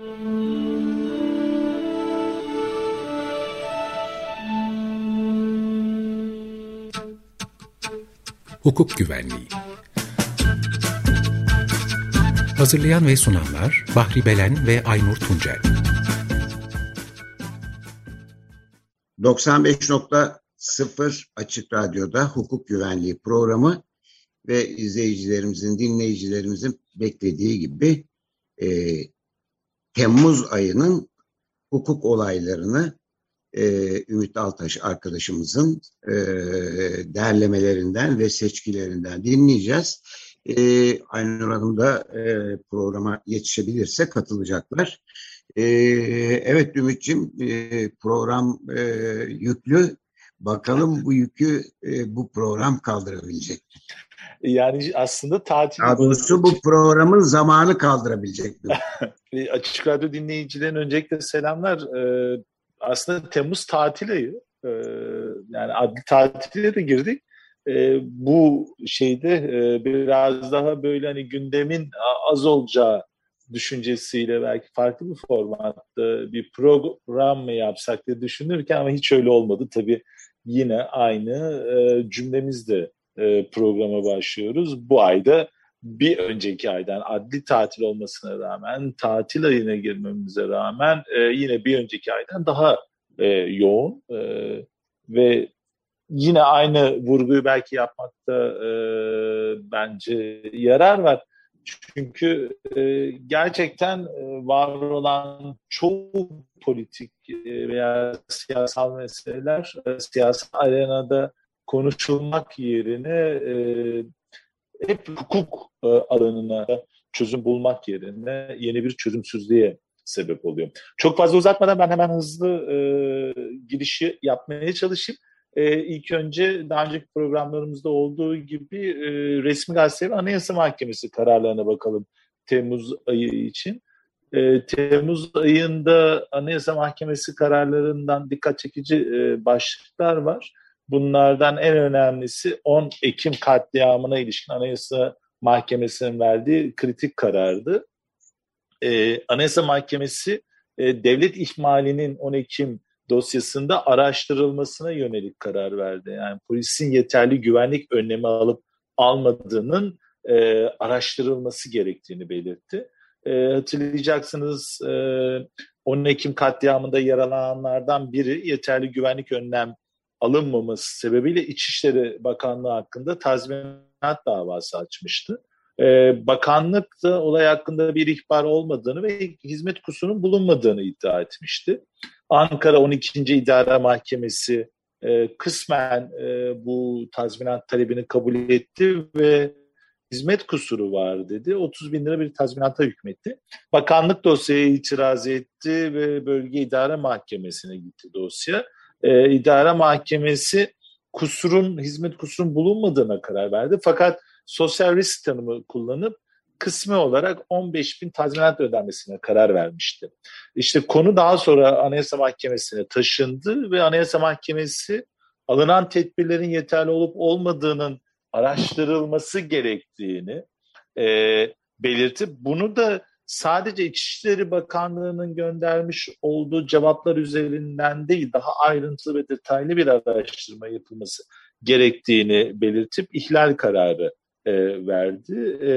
Hukuk Güvenliği. Hazırlayan ve sunanlar Bahri Belen ve Aynur Tuncel. 95.0 Açık Radyo'da hukuk güvenliği programı ve izleyicilerimizin, dinleyicilerimizin beklediği gibi e, Temmuz ayının hukuk olaylarını e, Ümit Altaş arkadaşımızın e, derlemelerinden ve seçkilerinden dinleyeceğiz. E, Aynur Hanım da e, programa yetişebilirse katılacaklar. E, evet Ümit'ciğim e, program e, yüklü. Bakalım bu yükü e, bu program kaldırabilecek? Yani aslında tatil... Daha doğrusu bu programın zamanı kaldırabilecek? Açık Radyo dinleyicilerin öncelikle selamlar. Ee, aslında Temmuz tatil ayı. Ee, yani adli tatile de girdik. Ee, bu şeyde e, biraz daha böyle hani gündemin az olacağı düşüncesiyle belki farklı bir formatta bir program mı yapsak diye düşünürken ama hiç öyle olmadı. Tabii yine aynı e, cümlemizde e, programa başlıyoruz. Bu ayda bir önceki aydan adli tatil olmasına rağmen, tatil ayına girmemize rağmen e, yine bir önceki aydan daha e, yoğun e, ve yine aynı vurguyu belki yapmakta e, bence yarar var. Çünkü e, gerçekten e, var olan çoğu politik e, veya siyasal meseleler e, siyasal arenada konuşulmak yerine e, hep hukuk e, alanına çözüm bulmak yerine yeni bir çözümsüzlüğe sebep oluyor. Çok fazla uzatmadan ben hemen hızlı e, girişi yapmaya çalışayım. E, ilk önce daha önceki programlarımızda olduğu gibi e, resmi gazete ve anayasa mahkemesi kararlarına bakalım Temmuz ayı için. E, Temmuz ayında anayasa mahkemesi kararlarından dikkat çekici e, başlıklar var. Bunlardan en önemlisi 10 Ekim katliamına ilişkin Anayasa Mahkemesi'nin verdiği kritik karardı. Ee, Anayasa Mahkemesi e, devlet ihmalinin 10 Ekim dosyasında araştırılmasına yönelik karar verdi. Yani polisin yeterli güvenlik önlemi alıp almadığının e, araştırılması gerektiğini belirtti. E, hatırlayacaksınız e, 10 Ekim katliamında yaralananlardan biri yeterli güvenlik önlem alınmaması sebebiyle İçişleri Bakanlığı hakkında tazminat davası açmıştı. Ee, bakanlık da olay hakkında bir ihbar olmadığını ve hizmet kusurunun bulunmadığını iddia etmişti. Ankara 12. İdare Mahkemesi e, kısmen e, bu tazminat talebini kabul etti ve hizmet kusuru var dedi. 30 bin lira bir tazminata hükmetti. Bakanlık dosyaya itiraz etti ve bölge idare mahkemesine gitti dosya e, idare mahkemesi kusurun, hizmet kusurun bulunmadığına karar verdi. Fakat sosyal risk tanımı kullanıp kısmi olarak 15 bin tazminat ödenmesine karar vermişti. İşte konu daha sonra Anayasa Mahkemesi'ne taşındı ve Anayasa Mahkemesi alınan tedbirlerin yeterli olup olmadığının araştırılması gerektiğini e, belirtip bunu da sadece İçişleri Bakanlığı'nın göndermiş olduğu cevaplar üzerinden değil, daha ayrıntılı ve detaylı bir araştırma yapılması gerektiğini belirtip ihlal kararı e, verdi. E,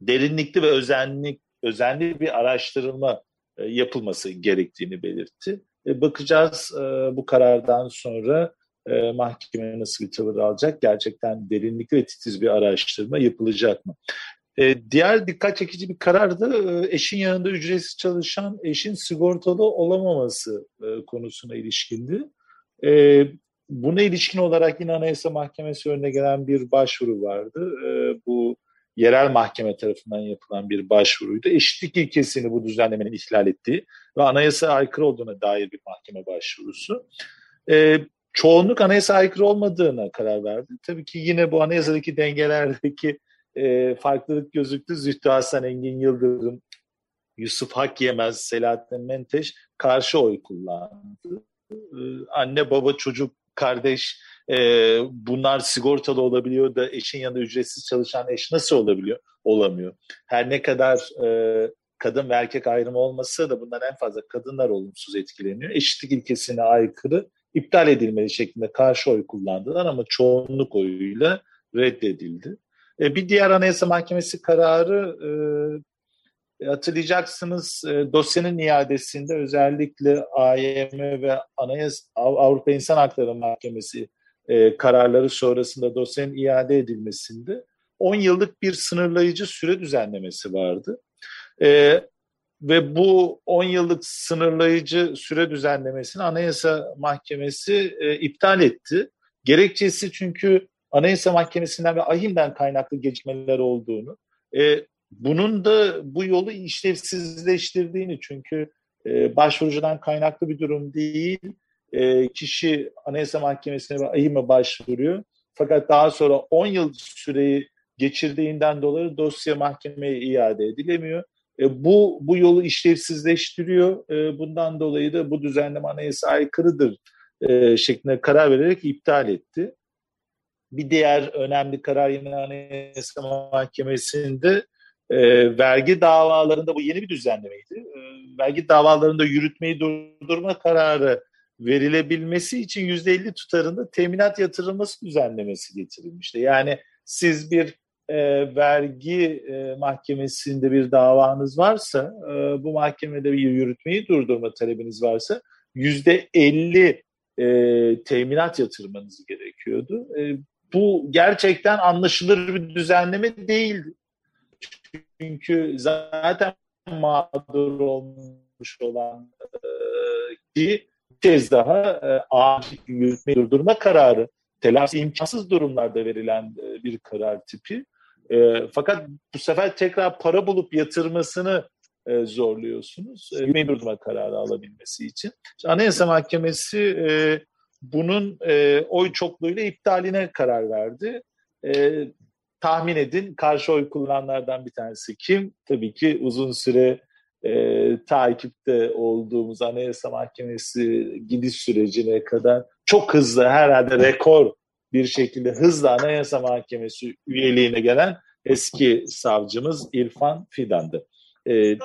derinlikli ve özenli, özenli bir araştırma e, yapılması gerektiğini belirtti. E, bakacağız e, bu karardan sonra e, mahkeme nasıl bir tavır alacak? Gerçekten derinlikli ve titiz bir araştırma yapılacak mı? E, diğer dikkat çekici bir karar da e, eşin yanında ücretsiz çalışan eşin sigortalı olamaması e, konusuna ilişkindi. E, buna ilişkin olarak yine Anayasa Mahkemesi önüne gelen bir başvuru vardı. E, bu yerel mahkeme tarafından yapılan bir başvuruydu. Eşitlik ilkesini bu düzenlemenin ihlal ettiği ve anayasa aykırı olduğuna dair bir mahkeme başvurusu. E, çoğunluk anayasa aykırı olmadığına karar verdi. Tabii ki yine bu anayasadaki dengelerdeki e, farklılık gözüktü. Zühtü Hasan Engin Yıldırım, Yusuf Hak Yemez, Selahattin Menteş karşı oy kullandı. E, anne, baba, çocuk, kardeş e, bunlar sigortalı olabiliyor da eşin yanında ücretsiz çalışan eş nasıl olabiliyor? Olamıyor. Her ne kadar e, kadın ve erkek ayrımı olması da bundan en fazla kadınlar olumsuz etkileniyor. Eşitlik ilkesine aykırı iptal edilmeli şeklinde karşı oy kullandılar ama çoğunluk oyuyla reddedildi. E, bir diğer Anayasa Mahkemesi kararı e, hatırlayacaksınız e, dosyanın iadesinde özellikle AYM ve Anayasa Avrupa İnsan Hakları Mahkemesi kararları sonrasında dosyanın iade edilmesinde 10 yıllık bir sınırlayıcı süre düzenlemesi vardı. Ve bu 10 yıllık sınırlayıcı süre düzenlemesini Anayasa Mahkemesi iptal etti. Gerekçesi çünkü Anayasa Mahkemesi'nden ve AHİM'den kaynaklı gecikmeler olduğunu, e, bunun da bu yolu işlevsizleştirdiğini çünkü e, başvurucudan kaynaklı bir durum değil, e, kişi Anayasa Mahkemesi'ne ve AHİM'e başvuruyor. Fakat daha sonra 10 yıl süreyi geçirdiğinden dolayı dosya mahkemeye iade edilemiyor. E, bu bu yolu işlevsizleştiriyor. E, bundan dolayı da bu düzenleme anayasa aykırıdır e, şeklinde karar vererek iptal etti. Bir diğer önemli karar yine Anayasa Mahkemesi'nde e, vergi davalarında bu yeni bir düzenlemeydi. E, vergi davalarında yürütmeyi durdurma kararı verilebilmesi için yüzde elli tutarında teminat yatırılması düzenlemesi getirilmişti. Yani siz bir e, vergi e, mahkemesinde bir davanız varsa, e, bu mahkemede bir yürütmeyi durdurma talebiniz varsa yüzde elli e, teminat yatırmanız gerekiyordu. E, bu gerçekten anlaşılır bir düzenleme değildi. Çünkü zaten mağdur olmuş olan e, ki kez daha e, acil yürütmeyi durdurma kararı telafi imkansız durumlarda verilen e, bir karar tipi. E, fakat bu sefer tekrar para bulup yatırmasını e, zorluyorsunuz. E, yürütmeyi durdurma kararı alabilmesi için. İşte Anayasa Mahkemesi e, bunun e, oy çokluğuyla iptaline karar verdi. E, tahmin edin karşı oy kullananlardan bir tanesi kim? Tabii ki uzun süre e, takipte olduğumuz Anayasa Mahkemesi gidiş sürecine kadar çok hızlı herhalde rekor bir şekilde hızla Anayasa Mahkemesi üyeliğine gelen eski savcımız İrfan Fidan'dı. E,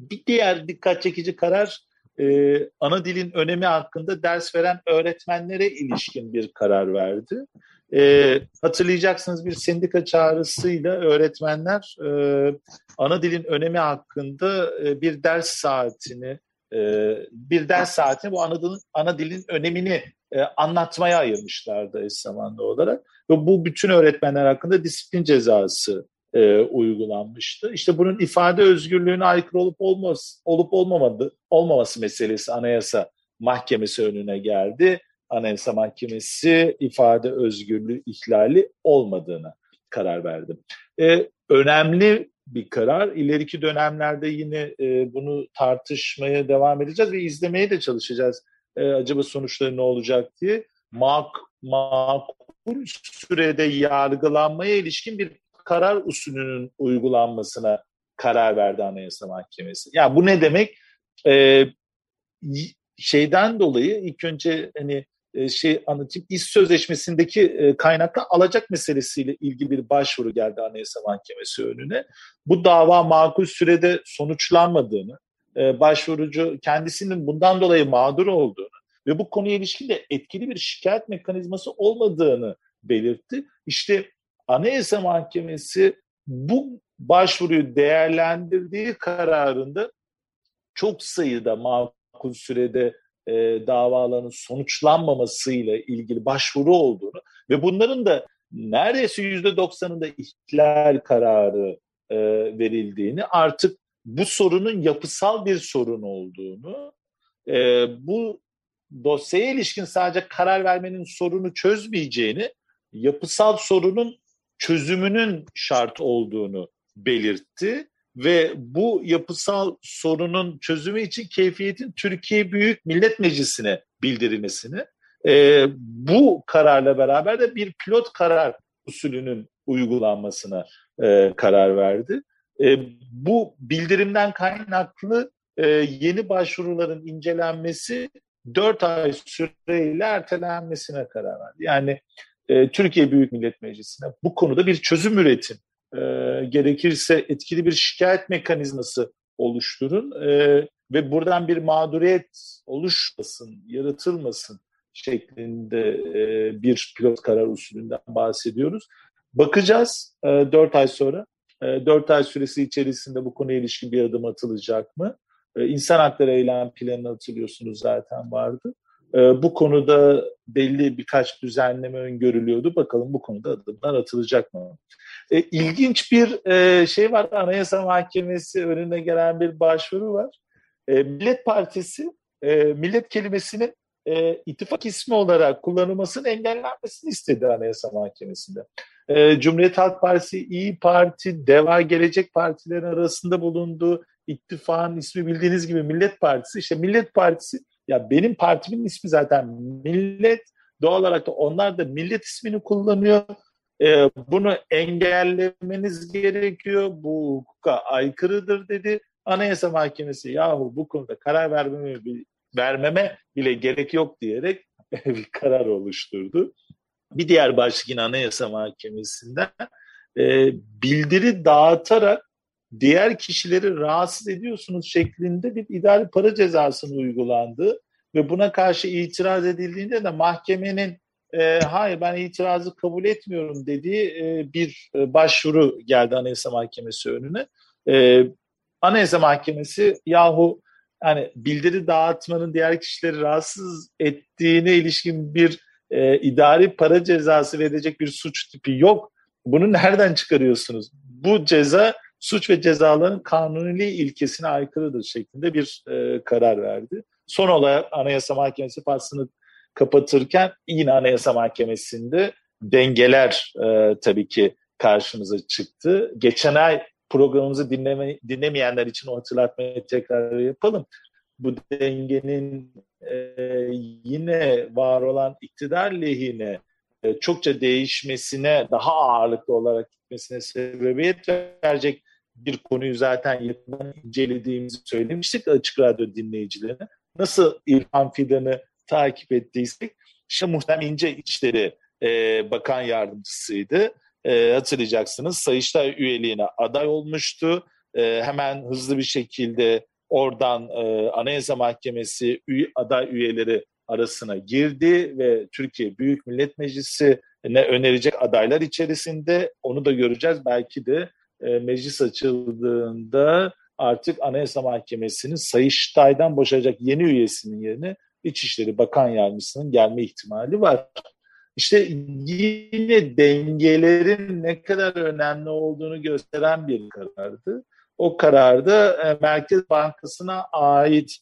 bir diğer dikkat çekici karar e, ana dilin önemi hakkında ders veren öğretmenlere ilişkin bir karar verdi. E, hatırlayacaksınız bir sendika çağrısıyla öğretmenler e, ana dilin önemi hakkında e, bir ders saatini e, bir ders saatini bu ana dilin, ana dilin önemini e, anlatmaya ayırmışlardı eş zamanlı olarak. Ve bu bütün öğretmenler hakkında disiplin cezası e, uygulanmıştı. İşte bunun ifade özgürlüğüne aykırı olup olması, olup olmamadı, olmaması meselesi Anayasa Mahkemesi önüne geldi. Anayasa Mahkemesi ifade özgürlüğü ihlali olmadığını karar verdi. E, önemli bir karar. İleriki dönemlerde yine e, bunu tartışmaya devam edeceğiz ve izlemeye de çalışacağız. E, acaba sonuçları ne olacak diye. Mak, makul sürede yargılanmaya ilişkin bir karar usulünün uygulanmasına karar verdi Anayasa Mahkemesi. Ya yani bu ne demek? Ee, şeyden dolayı ilk önce hani e, şey anlatayım. İş sözleşmesindeki e, kaynaklı alacak meselesiyle ilgili bir başvuru geldi Anayasa Mahkemesi önüne. Bu dava makul sürede sonuçlanmadığını, e, başvurucu kendisinin bundan dolayı mağdur olduğunu ve bu konuya ilişkin de etkili bir şikayet mekanizması olmadığını belirtti. İşte Anayasa Mahkemesi bu başvuruyu değerlendirdiği kararında çok sayıda makul sürede e, davaların sonuçlanmamasıyla ilgili başvuru olduğunu ve bunların da neredeyse yüzde doksanında ihlal kararı e, verildiğini artık bu sorunun yapısal bir sorun olduğunu e, bu dosyaya ilişkin sadece karar vermenin sorunu çözmeyeceğini yapısal sorunun çözümünün şart olduğunu belirtti ve bu yapısal sorunun çözümü için keyfiyetin Türkiye Büyük Millet Meclisi'ne bildirilmesini e, bu kararla beraber de bir pilot karar usulünün uygulanmasına e, karar verdi. E, bu bildirimden kaynaklı e, yeni başvuruların incelenmesi 4 ay süreyle ertelenmesine karar verdi. Yani e, Türkiye Büyük Millet Meclisi'ne bu konuda bir çözüm üretin. E, gerekirse etkili bir şikayet mekanizması oluşturun e, ve buradan bir mağduriyet oluşmasın, yaratılmasın şeklinde e, bir pilot karar usulünden bahsediyoruz. Bakacağız e, 4 ay sonra. E, 4 ay süresi içerisinde bu konuya ilişkin bir adım atılacak mı? E, insan hakları eylem planı hatırlıyorsunuz zaten vardı. E, bu konuda belli birkaç düzenleme öngörülüyordu. Bakalım bu konuda adımlar atılacak mı? E, ilginç bir e, şey var. Anayasa Mahkemesi önüne gelen bir başvuru var. E, Millet Partisi e, millet kelimesinin e, ittifak ismi olarak kullanılmasının engellenmesini istedi Anayasa Mahkemesi'nde. E, Cumhuriyet Halk Partisi, İyi Parti, Deva Gelecek Partilerin arasında bulunduğu ittifakın ismi bildiğiniz gibi Millet Partisi. İşte Millet Partisi, ya benim partimin ismi zaten Millet. Doğal olarak da onlar da Millet ismini kullanıyor. E, bunu engellemeniz gerekiyor. Bu hukuka aykırıdır dedi. Anayasa Mahkemesi yahu bu konuda karar vermeme, vermeme bile gerek yok diyerek bir karar oluşturdu. Bir diğer başlık yine Anayasa Mahkemesi'nden e, bildiri dağıtarak diğer kişileri rahatsız ediyorsunuz şeklinde bir idari para cezasının uygulandığı ve buna karşı itiraz edildiğinde de mahkemenin e, hayır ben itirazı kabul etmiyorum dediği e, bir e, başvuru geldi Anayasa Mahkemesi önüne. E, Anayasa Mahkemesi yahu yani bildiri dağıtmanın diğer kişileri rahatsız ettiğine ilişkin bir e, idari para cezası verecek bir suç tipi yok. Bunu nereden çıkarıyorsunuz? Bu ceza suç ve cezaların kanuniliği ilkesine aykırıdır şeklinde bir e, karar verdi. Son olarak Anayasa Mahkemesi faslını kapatırken yine Anayasa Mahkemesi'nde dengeler e, tabii ki karşımıza çıktı. Geçen ay programımızı dinleme, dinlemeyenler için o hatırlatmayı tekrar yapalım. Bu dengenin e, yine var olan iktidar lehine e, çokça değişmesine, daha ağırlıklı olarak gitmesine sebebiyet verecek bir konuyu zaten yakından incelediğimizi söylemiştik Açık Radyo dinleyicilerine. Nasıl İlhan Fidan'ı takip ettiysek, işte Muhtem İnce İçleri e, Bakan Yardımcısıydı e, hatırlayacaksınız Sayıştay üyeliğine aday olmuştu. E, hemen hızlı bir şekilde oradan e, Anayasa Mahkemesi üye, aday üyeleri arasına girdi ve Türkiye Büyük Millet Meclisi ne önerecek adaylar içerisinde onu da göreceğiz. Belki de e, meclis açıldığında artık Anayasa Mahkemesi'nin Sayıştay'dan boşayacak yeni üyesinin yerine İçişleri Bakan Yardımcısının gelme ihtimali var. İşte yine dengelerin ne kadar önemli olduğunu gösteren bir karardı. O kararda e, Merkez Bankası'na ait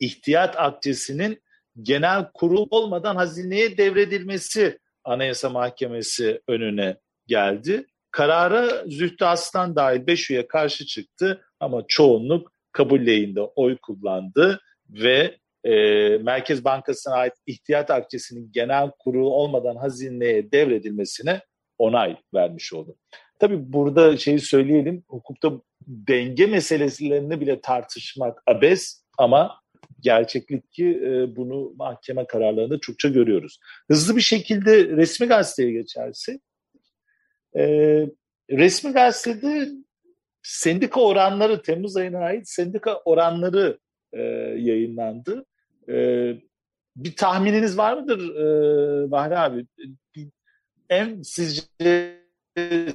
ihtiyat akçesinin genel kurul olmadan hazineye devredilmesi Anayasa Mahkemesi önüne geldi. Karara Zühtü Aslan dahil 5 üye karşı çıktı ama çoğunluk kabul lehinde oy kullandı ve e, Merkez Bankası'na ait ihtiyat akçesinin genel kurulu olmadan hazineye devredilmesine onay vermiş oldu. Tabii burada şeyi söyleyelim, hukukta denge meselelerini bile tartışmak abes ama gerçeklik ki e, bunu mahkeme kararlarında çokça görüyoruz. Hızlı bir şekilde resmi gazeteye geçerse, e, resmi gazetede sendika oranları, Temmuz ayına ait sendika oranları e, yayınlandı. E, bir tahmininiz var mıdır e, Bahri abi? En sizce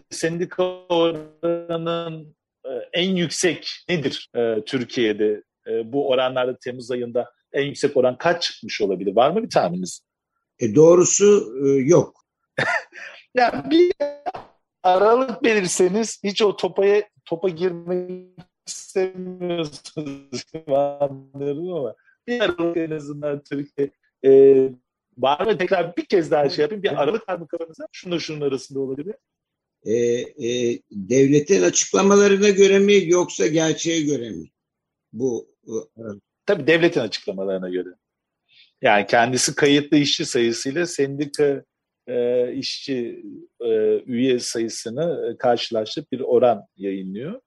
sendika oranının e, en yüksek nedir e, Türkiye'de? E, bu oranlarda Temmuz ayında en yüksek oran kaç çıkmış olabilir? Var mı bir tahmininiz? E, doğrusu e, yok. ya bir aralık verirseniz hiç o topaya topa girmek istemiyorsunuz anlıyorum ama bir aralık en azından Türkiye e, var mı tekrar bir kez daha şey yapayım bir aralık var mı kafanızda? Şunla şunun arasında olabilir. E, e, devletin açıklamalarına göre mi yoksa gerçeğe göre mi? Bu e, Tabii devletin açıklamalarına göre. Yani kendisi kayıtlı işçi sayısıyla sendika e, işçi e, üye sayısını karşılaştırıp bir oran yayınlıyor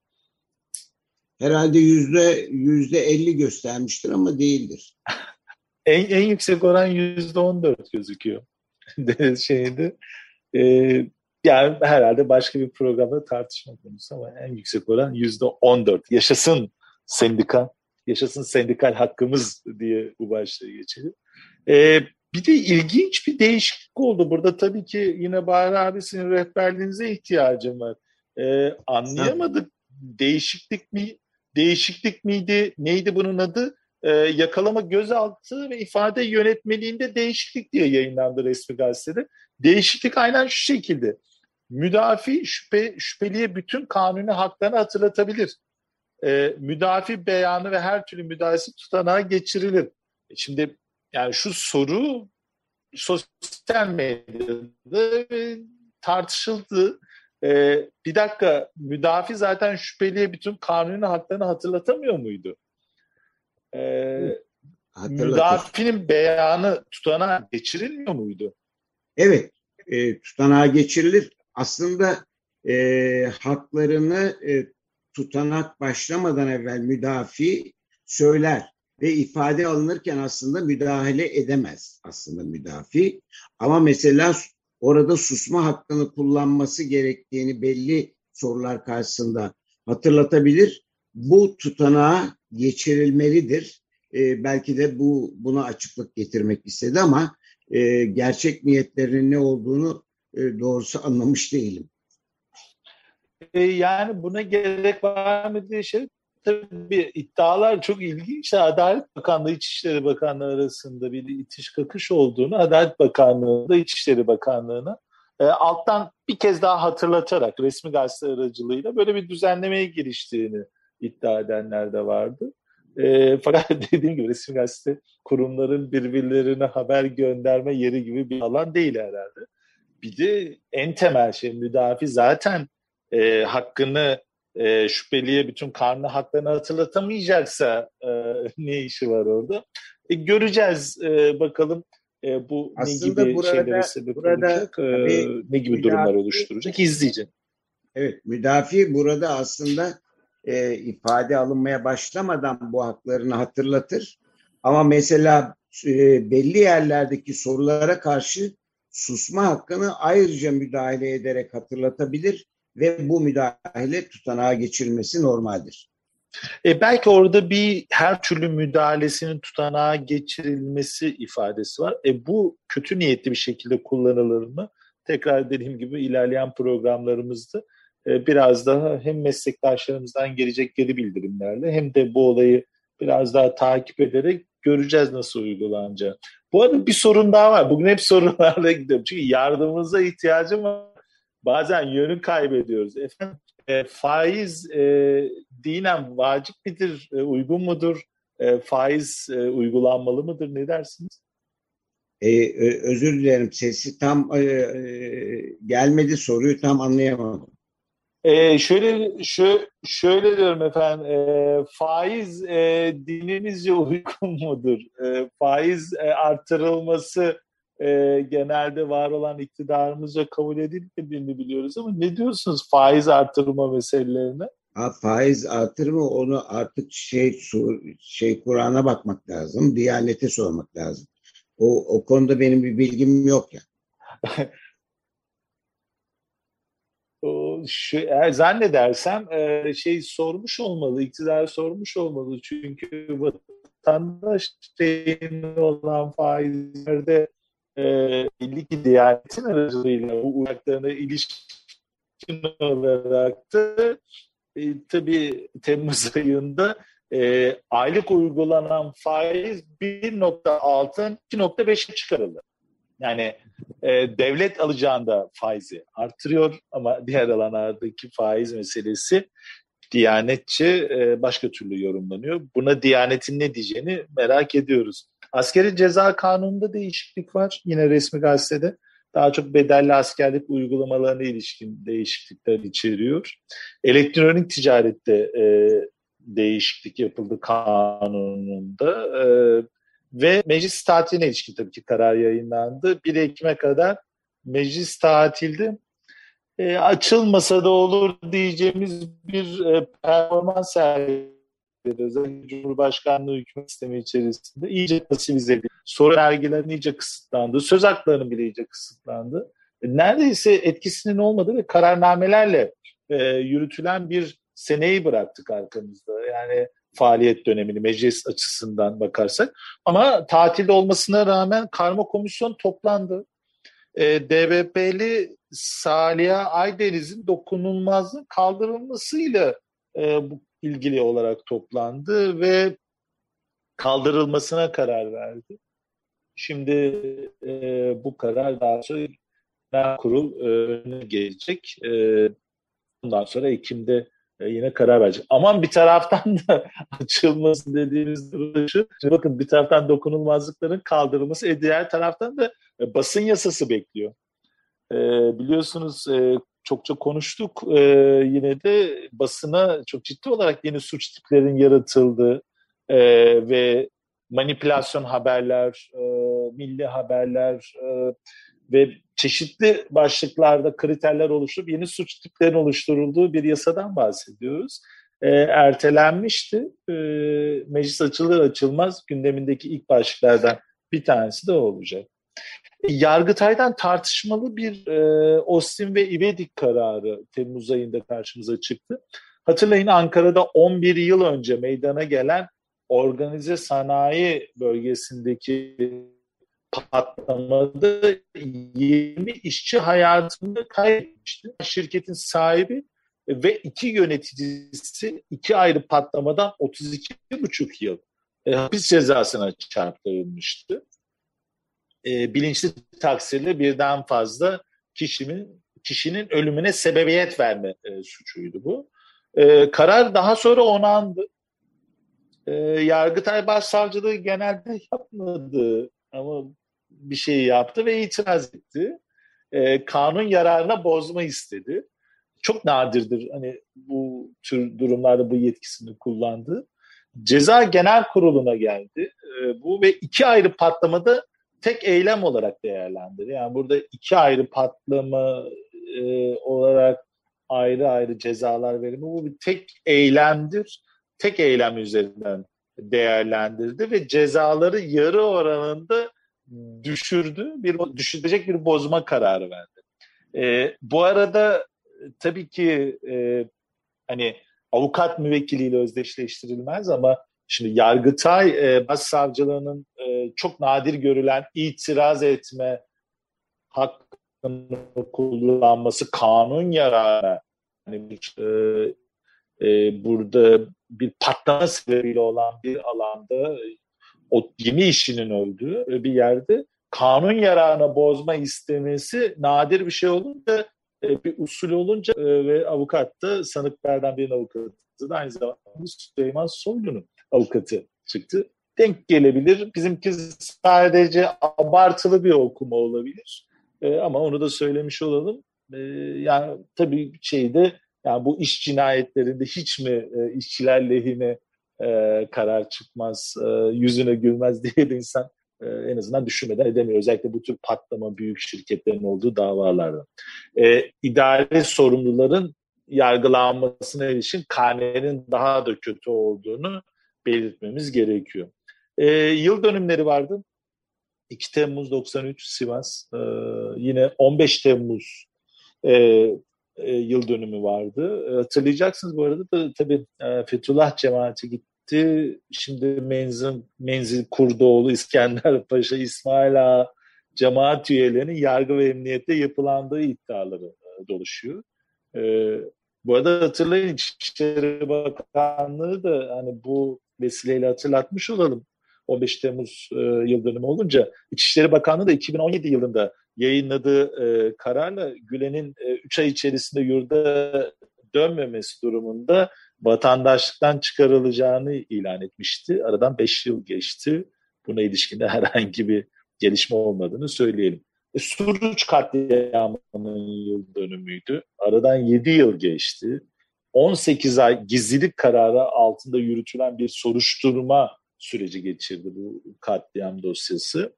herhalde yüzde yüzde elli göstermiştir ama değildir. en, en yüksek oran yüzde on dört gözüküyor şeyde. Ee, yani herhalde başka bir programda tartışma konusu ama en yüksek oran yüzde on dört. Yaşasın sendika, yaşasın sendikal hakkımız diye bu başlığı geçelim. Ee, bir de ilginç bir değişiklik oldu. Burada tabii ki yine Bahar abisinin rehberliğinize ihtiyacım var. Ee, anlayamadık. Değişiklik mi? Değişiklik miydi? Neydi bunun adı? Ee, yakalama gözaltı ve ifade yönetmeliğinde değişiklik diye yayınlandı resmi gazetede. Değişiklik aynen şu şekilde. Müdafi şüphe, şüpheliye bütün kanuni haklarını hatırlatabilir. Ee, müdafi beyanı ve her türlü müdahalesi tutanağa geçirilir. Şimdi yani şu soru sosyal medyada tartışıldı. Ee, bir dakika müdafi zaten şüpheliye bütün kanuni haklarını hatırlatamıyor muydu? Ee, müdafinin beyanı tutanağa geçirilmiyor muydu? Evet, e, tutanağa geçirilir. Aslında e, haklarını e, tutanak başlamadan evvel müdafi söyler ve ifade alınırken aslında müdahale edemez aslında müdafi. Ama mesela orada susma hakkını kullanması gerektiğini belli sorular karşısında hatırlatabilir. Bu tutanağa geçirilmelidir. Ee, belki de bu buna açıklık getirmek istedi ama e, gerçek niyetlerinin ne olduğunu e, doğrusu anlamış değilim. E, yani buna gerek var mı diye şey tabii iddialar çok ilginç. Adalet Bakanlığı İçişleri Bakanlığı arasında bir itiş kakış olduğunu Adalet Bakanlığı'nda İçişleri Bakanlığı'na e, alttan bir kez daha hatırlatarak resmi gazete aracılığıyla böyle bir düzenlemeye giriştiğini iddia edenler de vardı. E, fakat dediğim gibi resmi gazete kurumların birbirlerine haber gönderme yeri gibi bir alan değil herhalde. Bir de en temel şey müdafi zaten e, hakkını e, şüpheliye bütün karnı haklarını hatırlatamayacaksa e, ne işi var orada? E, göreceğiz e, bakalım e, bu Aslında ne gibi burada, şeylere sebep burada, olacak, e, ne gibi müdafi, durumlar oluşturacak izleyeceğim. Evet, müdafi burada aslında e, ifade alınmaya başlamadan bu haklarını hatırlatır. Ama mesela e, belli yerlerdeki sorulara karşı susma hakkını ayrıca müdahale ederek hatırlatabilir ve bu müdahale tutanağa geçirilmesi normaldir. E belki orada bir her türlü müdahalesinin tutanağa geçirilmesi ifadesi var. E bu kötü niyetli bir şekilde kullanılır mı? Tekrar dediğim gibi ilerleyen programlarımızda e, biraz daha hem meslektaşlarımızdan gelecek geri bildirimlerle hem de bu olayı biraz daha takip ederek göreceğiz nasıl uygulanacak. Bu arada bir sorun daha var. Bugün hep sorunlarla gidiyorum. Çünkü yardımımıza ihtiyacım var bazen yönü kaybediyoruz. Efendim e, faiz e, dinen vacip midir, e, uygun mudur? E, faiz e, uygulanmalı mıdır? Ne dersiniz? E, özür dilerim sesi tam e, e, gelmedi soruyu tam anlayamadım. E, şöyle şö, şöyle diyorum efendim e, faiz e, dinimizce uygun mudur? E, faiz e, artırılması e, genelde var olan iktidarımızca kabul edilmediğini biliyoruz ama ne diyorsunuz faiz artırma meselelerine? Ha, faiz artırma onu artık şey şey Kur'an'a bakmak lazım, Diyanete sormak lazım. O, o konuda benim bir bilgim yok ya. şu, eğer zannedersem e, şey sormuş olmalı, iktidar sormuş olmalı. Çünkü vatandaş şeyin olan faizlerde e, belli ki Diyanet'in aracılığıyla bu uçaklarına ilişkin olarak da e, tabii Temmuz ayında e, aylık uygulanan faiz 1.6'dan 2.5'e çıkarıldı. Yani e, devlet alacağında faizi artırıyor ama diğer alanlardaki faiz meselesi Diyanetçe e, başka türlü yorumlanıyor. Buna Diyanet'in ne diyeceğini merak ediyoruz. Askeri ceza kanununda değişiklik var. Yine resmi gazetede. Daha çok bedelli askerlik uygulamalarına ilişkin değişiklikler içeriyor. Elektronik ticarette e, değişiklik yapıldı kanununda. E, ve meclis tatiline ilişkin tabii ki karar yayınlandı. 1 Ekim'e kadar meclis tatilde e, açılmasa da olur diyeceğimiz bir e, performans sergiledi özellikle Cumhurbaşkanlığı hükümet sistemi içerisinde iyice pasifize. Soru vergilerin iyice kısıtlandı. Söz haklarının bile iyice kısıtlandı. neredeyse etkisinin olmadığı ve kararnamelerle e, yürütülen bir seneyi bıraktık arkamızda. Yani faaliyet dönemini meclis açısından bakarsak. Ama tatil olmasına rağmen karma komisyon toplandı. E, DBP'li Saliha Aydeniz'in dokunulmazlığı kaldırılmasıyla e, bu ilgili olarak toplandı ve kaldırılmasına karar verdi. Şimdi e, bu karar daha sonra kurul e, önüne gelecek. E, bundan sonra Ekim'de e, yine karar verecek. Aman bir taraftan da açılması dediğimiz durum şu. Şimdi bakın bir taraftan dokunulmazlıkların kaldırılması, e, diğer taraftan da e, basın yasası bekliyor. E, biliyorsunuz e, çokça konuştuk. E, yine de basına çok ciddi olarak yeni suç tiplerin yaratıldığı e, ve manipülasyon haberler, e, milli haberler e, ve çeşitli başlıklarda kriterler oluşturup yeni suç tiplerinin oluşturulduğu bir yasadan bahsediyoruz. E, ertelenmişti. E, meclis açılır açılmaz gündemindeki ilk başlıklardan bir tanesi de olacak. Yargıtay'dan tartışmalı bir e, Ostim ve İvedik kararı Temmuz ayında karşımıza çıktı. Hatırlayın Ankara'da 11 yıl önce meydana gelen organize sanayi bölgesindeki patlamada 20 işçi hayatını kaybetmişti. Şirketin sahibi ve iki yöneticisi iki ayrı patlamadan 32,5 yıl e, hapis cezasına çarptırılmıştı. E, bilinçli taksirle birden fazla kişinin kişinin ölümüne sebebiyet verme e, suçuydu bu. E, karar daha sonra onandı. E, Yargıtay Başsavcılığı genelde yapmadı ama bir şey yaptı ve itiraz etti. E, kanun yararına bozma istedi. Çok nadirdir hani bu tür durumlarda bu yetkisini kullandı. Ceza Genel Kurulu'na geldi. E, bu ve iki ayrı patlamada tek eylem olarak değerlendir. Yani burada iki ayrı patlama e, olarak ayrı ayrı cezalar verimi bu bir tek eylemdir. Tek eylem üzerinden değerlendirdi ve cezaları yarı oranında düşürdü. Bir düşürecek bir bozma kararı verdi. E, bu arada tabii ki e, hani avukat müvekkiliyle özdeşleştirilmez ama şimdi Yargıtay e, Başsavcılığının e, çok nadir görülen itiraz etme hakkını kullanması kanun yararına yani e, e, burada bir patlama sebebiyle olan bir alanda o gemi işinin öldüğü bir yerde kanun yararına bozma istemesi nadir bir şey olunca e, bir usul olunca e, ve avukat da sanıklardan birinin avukatı da aynı zamanda Süleyman Soylu'nun avukatı çıktı. Denk gelebilir. Bizimki sadece abartılı bir okuma olabilir. E, ama onu da söylemiş olalım. Yani tabii şeyde yani bu iş cinayetlerinde hiç mi işçiler lehine e, karar çıkmaz, e, yüzüne gülmez diye de insan e, en azından düşünmeden edemiyor. Özellikle bu tür patlama büyük şirketlerin olduğu davalarda. E, idare sorumluların yargılanmasına ilişkin karnenin daha da kötü olduğunu belirtmemiz gerekiyor. E, yıl dönümleri vardı. 2 Temmuz 93 Sivas. E, yine 15 Temmuz e, e, yıl dönümü vardı. E, hatırlayacaksınız bu arada da tabii e, Fethullah cemaati gitti. Şimdi Menzil, Menzil Kurdoğlu, İskender Paşa, İsmail Ağa cemaat üyelerinin yargı ve emniyette yapılandığı iddiaları dolaşıyor. E, bu arada hatırlayın İçişleri Bakanlığı da hani bu vesileyle hatırlatmış olalım. 15 Temmuz e, yıl dönümü olunca İçişleri Bakanlığı da 2017 yılında yayınladığı e, kararla Gülen'in 3 e, ay içerisinde yurda dönmemesi durumunda vatandaşlıktan çıkarılacağını ilan etmişti. Aradan 5 yıl geçti. Buna ilişkinde herhangi bir gelişme olmadığını söyleyelim. E, Suruç katliamının yıl dönümüydü. Aradan 7 yıl geçti. 18 ay gizlilik kararı altında yürütülen bir soruşturma süreci geçirdi bu katliam dosyası.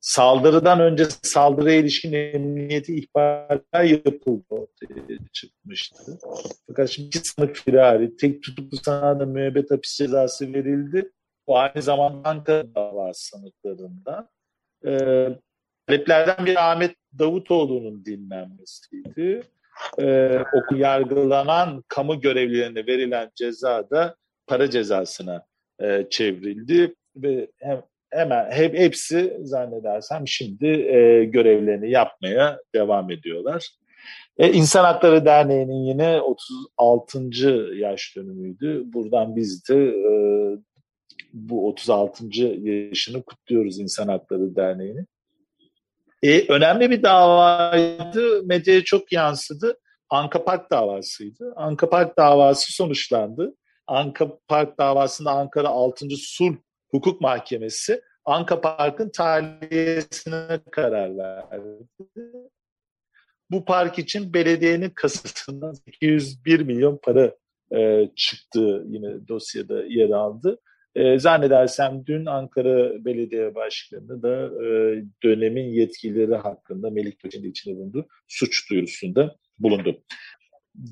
Saldırıdan önce saldırıya ilişkin emniyeti ihbarlar yapıldı ortaya çıkmıştı. Fakat şimdi iki sanık firari, tek tutuklu sana da müebbet hapis cezası verildi. Bu aynı zamanda Ankara davası sanıklarında. Ee, taleplerden bir Ahmet Davutoğlu'nun dinlenmesiydi. Ee, okul yargılanan kamu görevlilerine verilen ceza da para cezasına e, çevrildi ve hem, hemen hep hepsi zannedersem şimdi e, görevlerini yapmaya devam ediyorlar. E, İnsan Hakları Derneği'nin yine 36. yaş dönümüydü. Buradan biz de e, bu 36. yaşını kutluyoruz İnsan Hakları Derneği'nin. E, önemli bir davaydı. Medyaya çok yansıdı. Anka Park davasıydı. Anka Park davası sonuçlandı. Anka Park davasında Ankara 6. Sulh Hukuk Mahkemesi Anka Park'ın tahliyesine karar verdi. Bu park için belediyenin kasasından 201 milyon para e, çıktı yine dosyada yer aldı. E, zannedersem dün Ankara Belediye Başkanı da e, dönemin yetkilileri hakkında Melik Gökçen'in içinde bulundu. Suç duyurusunda bulundu.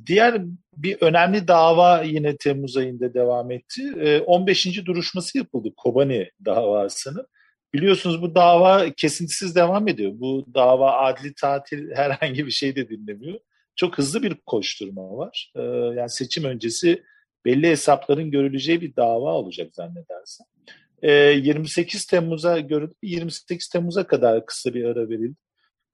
Diğer bir önemli dava yine Temmuz ayında devam etti. E, 15. duruşması yapıldı Kobani davasını. Biliyorsunuz bu dava kesintisiz devam ediyor. Bu dava adli tatil herhangi bir şey de dinlemiyor. Çok hızlı bir koşturma var. Ee, yani seçim öncesi belli hesapların görüleceği bir dava olacak zannedersem. Ee, 28 Temmuz'a görüldü. 28 Temmuz'a kadar kısa bir ara verildi.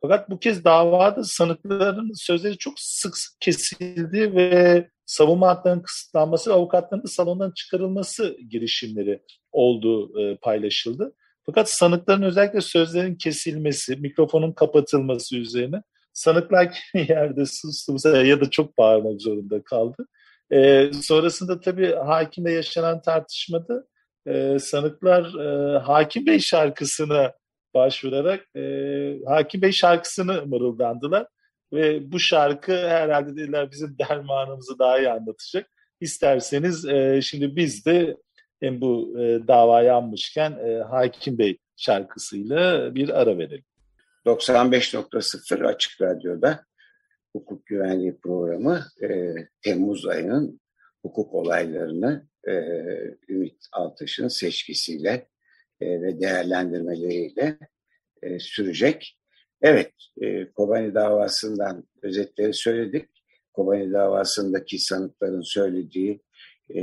Fakat bu kez davada sanıkların sözleri çok sık kesildi ve savunma haklarının kısıtlanması avukatların da salondan çıkarılması girişimleri olduğu e, paylaşıldı. Fakat sanıkların özellikle sözlerin kesilmesi, mikrofonun kapatılması üzerine sanıklar yerde sustu ya da çok bağırmak zorunda kaldı. E, sonrasında tabii hakimle yaşanan tartışmada e, sanıklar e, Hakim Bey şarkısına başvurarak e, Hakim Bey şarkısını mırıldandılar. Ve bu şarkı herhalde dediler bizim dermanımızı daha iyi anlatacak. İsterseniz e, şimdi biz de hem bu e, dava yanmışken e, Hakim Bey şarkısıyla bir ara verelim. 95.0 Açık Radyo'da hukuk güvenliği programı e, Temmuz ayının hukuk olaylarını e, Ümit Altaş'ın seçkisiyle e, ve değerlendirmeleriyle e, sürecek. Evet, e, Kobani davasından özetleri söyledik. Kobani davasındaki sanıkların söylediği e,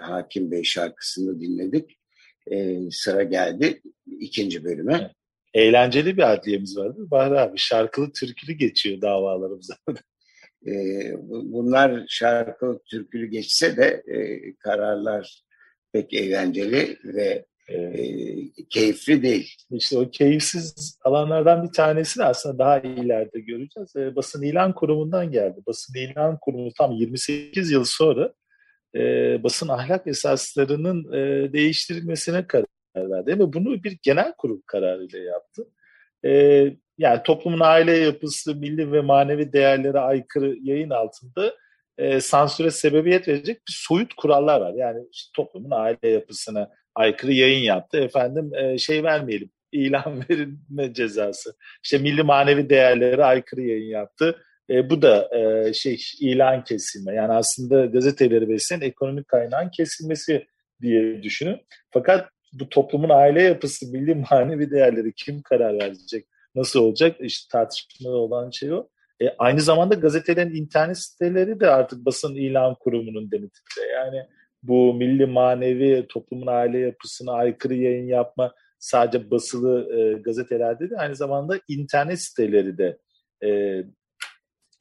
Hakim Bey şarkısını dinledik. E, sıra geldi ikinci bölüme. Eğlenceli bir adliyemiz var değil mi? Bahri abi şarkılı türkülü geçiyor davalarımızda. e, bunlar şarkılı türkülü geçse de e, kararlar pek eğlenceli ve e, keyifli değil. İşte o keyifsiz alanlardan bir tanesi de aslında daha ileride göreceğiz. E, basın ilan kurumundan geldi. Basın ilan kurumu tam 28 yıl sonra e, basın ahlak esaslarının e, değiştirilmesine karar verdi. Ama bunu bir genel kurul kararıyla yaptı. E, yani toplumun aile yapısı, milli ve manevi değerlere aykırı yayın altında e, sansüre sebebiyet verecek bir soyut kurallar var. Yani işte toplumun aile yapısına aykırı yayın yaptı. Efendim e, şey vermeyelim, ilan verilme cezası. İşte milli manevi değerlere aykırı yayın yaptı. E, bu da e, şey ilan kesilme. Yani aslında gazeteleri besleyen ekonomik kaynağın kesilmesi diye düşünün. Fakat bu toplumun aile yapısı, milli manevi değerleri kim karar verecek? Nasıl olacak? İşte tartışmalı olan şey o. E, aynı zamanda gazetelerin internet siteleri de artık basın ilan kurumunun denetinde. Yani bu milli manevi toplumun aile yapısına aykırı yayın yapma sadece basılı e, gazetelerde de aynı zamanda internet siteleri de e,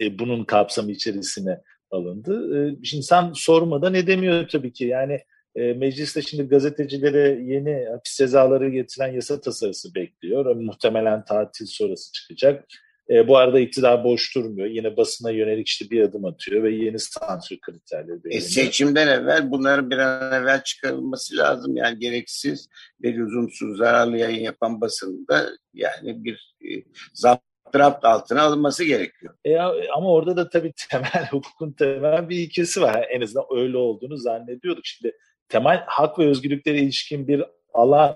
e, bunun kapsamı içerisine alındı. E, insan sormadan edemiyor tabii ki. Yani e, mecliste şimdi gazetecilere yeni hapis cezaları getiren yasa tasarısı bekliyor. Muhtemelen tatil sonrası çıkacak. E, bu arada iktidar boş durmuyor. Yine basına yönelik işte bir adım atıyor ve yeni sansür kriterleri belirliyor. E, seçimden evvel bunların bir an evvel çıkarılması lazım. Yani gereksiz ve lüzumsuz zararlı yayın yapan basında yani bir e, zapturapt altına alınması gerekiyor. E, ama orada da tabii temel hukukun temel bir ilkesi var. En azından öyle olduğunu zannediyorduk. Şimdi temel hak ve özgürlüklere ilişkin bir alan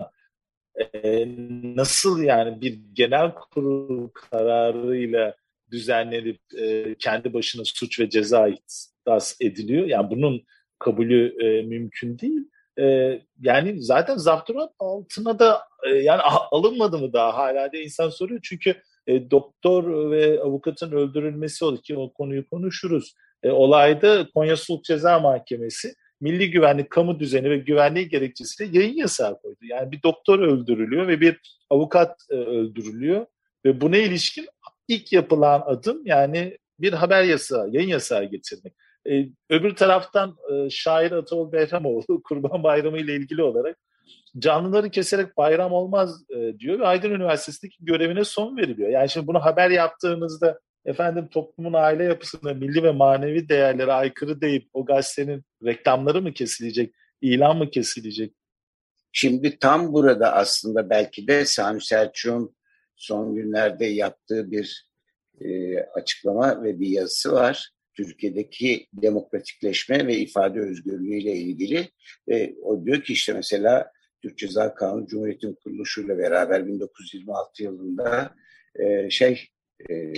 e, nasıl yani bir genel kurul kararıyla düzenlenip e, kendi başına suç ve ceza iddias ediliyor. Yani bunun kabulü e, mümkün değil. yani zaten zapturat altına da yani alınmadı mı daha hala de insan soruyor. Çünkü doktor ve avukatın öldürülmesi oldu ki o konuyu konuşuruz. Olayda Konya Sulh Ceza Mahkemesi milli güvenlik, kamu düzeni ve güvenliği gerekçesiyle yayın yasağı koydu. Yani bir doktor öldürülüyor ve bir avukat e, öldürülüyor ve buna ilişkin ilk yapılan adım yani bir haber yasağı, yayın yasağı getirmek. E, öbür taraftan e, şair Ataol Behramoğlu Kurban Bayramı ile ilgili olarak canlıları keserek bayram olmaz e, diyor ve Aydın Üniversitesi'ndeki görevine son veriliyor. Yani şimdi bunu haber yaptığınızda efendim toplumun aile yapısına milli ve manevi değerlere aykırı deyip o gazetenin reklamları mı kesilecek, ilan mı kesilecek? Şimdi tam burada aslında belki de Sami Selçuk'un son günlerde yaptığı bir e, açıklama ve bir yazısı var. Türkiye'deki demokratikleşme ve ifade özgürlüğü ile ilgili. E, o diyor ki işte mesela Türk Ceza Kanunu Cumhuriyet'in kuruluşuyla beraber 1926 yılında e, şey e,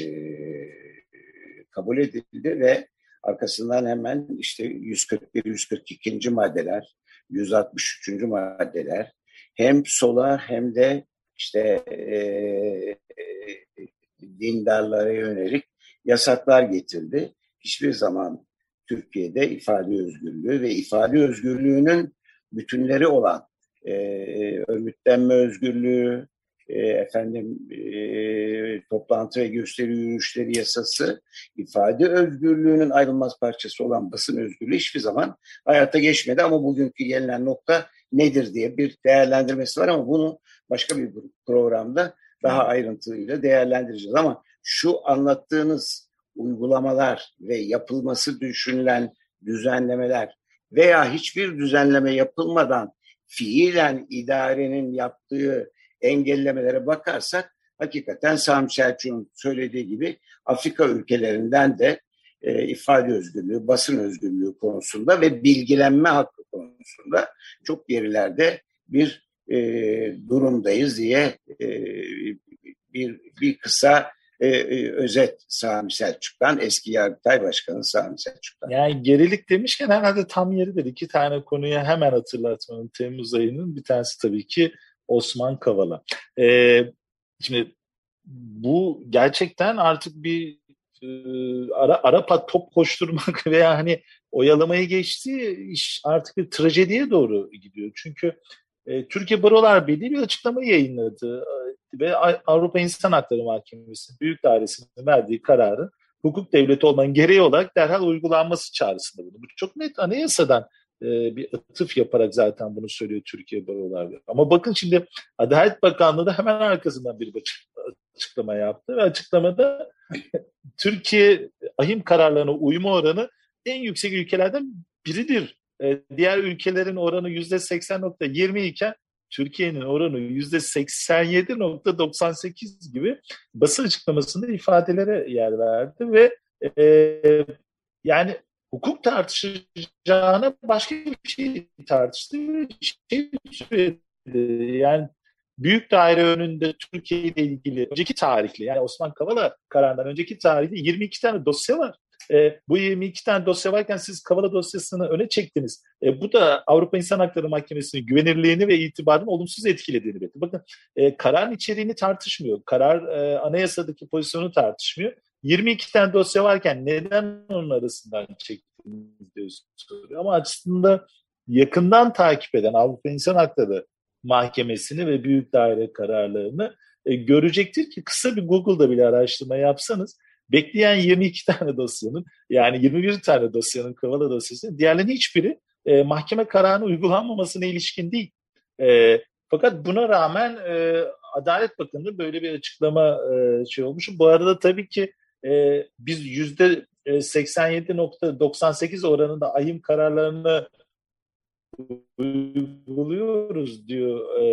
kabul edildi ve arkasından hemen işte 141-142. maddeler, 163. maddeler hem sola hem de işte e, e, dindarlara yönelik yasaklar getirdi. Hiçbir zaman Türkiye'de ifade özgürlüğü ve ifade özgürlüğünün bütünleri olan e, örgütlenme özgürlüğü, e, efendim e, toplantı ve gösteri yürüyüşleri yasası ifade özgürlüğünün ayrılmaz parçası olan basın özgürlüğü hiçbir zaman hayata geçmedi. Ama bugünkü gelinen nokta nedir diye bir değerlendirmesi var. Ama bunu başka bir programda daha ayrıntıyla değerlendireceğiz. Ama şu anlattığınız uygulamalar ve yapılması düşünülen düzenlemeler veya hiçbir düzenleme yapılmadan fiilen idarenin yaptığı engellemelere bakarsak hakikaten Sami Selçuk'un söylediği gibi Afrika ülkelerinden de e, ifade özgürlüğü, basın özgürlüğü konusunda ve bilgilenme hakkı konusunda çok gerilerde bir e, durumdayız diye e, bir, bir kısa e, e, özet Sami Selçuk'tan, eski Yargıtay Başkanı Sami Selçuk'tan. Yani gerilik demişken herhalde tam yeridir. İki tane konuya hemen hatırlatmanın Temmuz ayının bir tanesi tabii ki Osman Kavala. Ee, şimdi bu gerçekten artık bir e, ara, arapa top koşturmak veya hani oyalamayı geçti iş artık bir trajediye doğru gidiyor. Çünkü e, Türkiye Barolar Birliği bir açıklama yayınladı e, ve Avrupa İnsan Hakları Mahkemesi Büyük Dairesi'nin verdiği kararı hukuk devleti olmanın gereği olarak derhal uygulanması çağrısında bunu. Bu çok net anayasadan e, bir atıf yaparak zaten bunu söylüyor Türkiye Barolar Birliği. Ama bakın şimdi Adalet Bakanlığı da hemen arkasından bir açıklama yaptı ve açıklamada Türkiye ahim kararlarına uyma oranı en yüksek ülkelerden biridir e, diğer ülkelerin oranı %80.20 iken Türkiye'nin oranı %87.98 gibi basın açıklamasında ifadelere yer verdi ve e, yani hukuk tartışacağına başka bir şey tartıştı. Şey yani büyük daire önünde Türkiye ile ilgili önceki tarihli yani Osman Kavala kararından önceki tarihli 22 tane dosya var. E, bu 22 tane dosya varken siz Kavala dosyasını öne çektiniz. E, bu da Avrupa İnsan Hakları Mahkemesi'nin güvenirliğini ve itibarını olumsuz etkilediğini belirtti. Bakın e, kararın içeriğini tartışmıyor. Karar e, anayasadaki pozisyonu tartışmıyor. 22 tane dosya varken neden onun arasından çektiniz diye soruyor. Ama aslında yakından takip eden Avrupa İnsan Hakları Mahkemesi'ni ve büyük daire kararlarını e, görecektir ki kısa bir Google'da bile araştırma yapsanız Bekleyen 22 tane dosyanın yani 21 tane dosyanın Kavala dosyası diğerlerinin hiçbiri e, mahkeme kararının uygulanmamasına ilişkin değil. E, fakat buna rağmen e, Adalet Bakanı böyle bir açıklama e, şey olmuş. Bu arada tabii ki e, biz yüzde 87.98 oranında ayım kararlarını uyguluyoruz diyor e,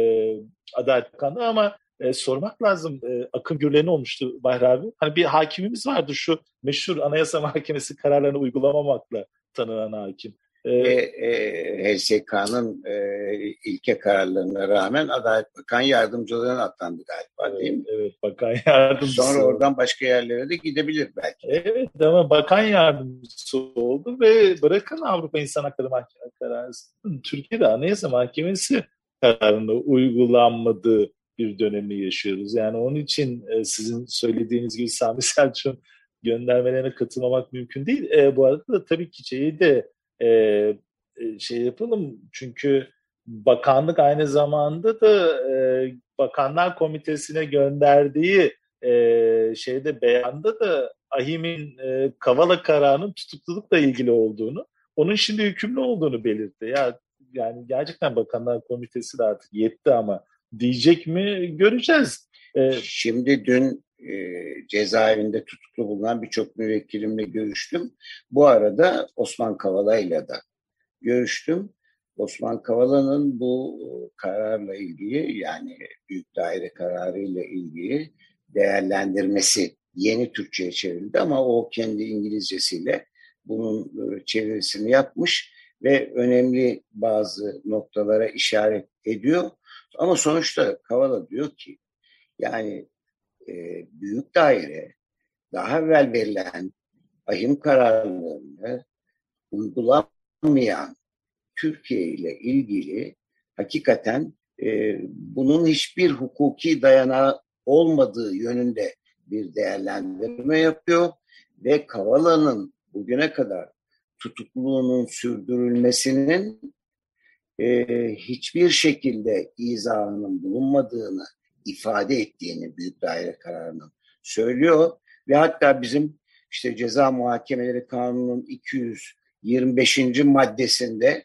Adalet Bakanı ama e, sormak lazım. E, akım gürleni olmuştu Bahri abi. Hani bir hakimimiz vardı şu meşhur Anayasa Mahkemesi kararlarını uygulamamakla tanınan hakim. E, e, HSK'nın e, ilke kararlarına rağmen Adalet Bakan Yardımcılığına atandı galiba değil mi? Evet, Bakan Yardımcısı. Sonra oradan başka yerlere de gidebilir belki. Evet ama Bakan Yardımcısı oldu ve bırakın Avrupa İnsan Hakları Mahkemesi kararı. Türkiye'de Anayasa Mahkemesi kararında uygulanmadığı bir dönemi yaşıyoruz. Yani onun için e, sizin söylediğiniz gibi Sami Selçuk'un göndermelerine katılmamak mümkün değil. E, bu arada da tabii ki şeyi de e, e, şey yapalım çünkü bakanlık aynı zamanda da e, Bakanlar Komitesi'ne gönderdiği e, şeyde beyanda da Ahim'in e, Kavala kararının tutuklulukla ilgili olduğunu, onun şimdi hükümlü olduğunu belirtti. Ya yani gerçekten Bakanlar Komitesi de artık yetti ama diyecek mi göreceğiz. Ee, Şimdi dün e, cezaevinde tutuklu bulunan birçok müvekkilimle görüştüm. Bu arada Osman Kavala ile de görüştüm. Osman Kavala'nın bu kararla ilgili yani büyük daire kararı ile ilgili değerlendirmesi yeni Türkçe'ye çevrildi ama o kendi İngilizcesiyle bunun e, çevirisini yapmış ve önemli bazı noktalara işaret ediyor. Ama sonuçta Kavala diyor ki yani e, büyük daire daha evvel verilen ahim kararlarını uygulanmayan Türkiye ile ilgili hakikaten e, bunun hiçbir hukuki dayanağı olmadığı yönünde bir değerlendirme yapıyor ve Kavala'nın bugüne kadar tutukluluğunun sürdürülmesinin e, hiçbir şekilde izahının bulunmadığını ifade ettiğini büyük daire kararının söylüyor ve hatta bizim işte ceza muhakemeleri kanunun 225. maddesinde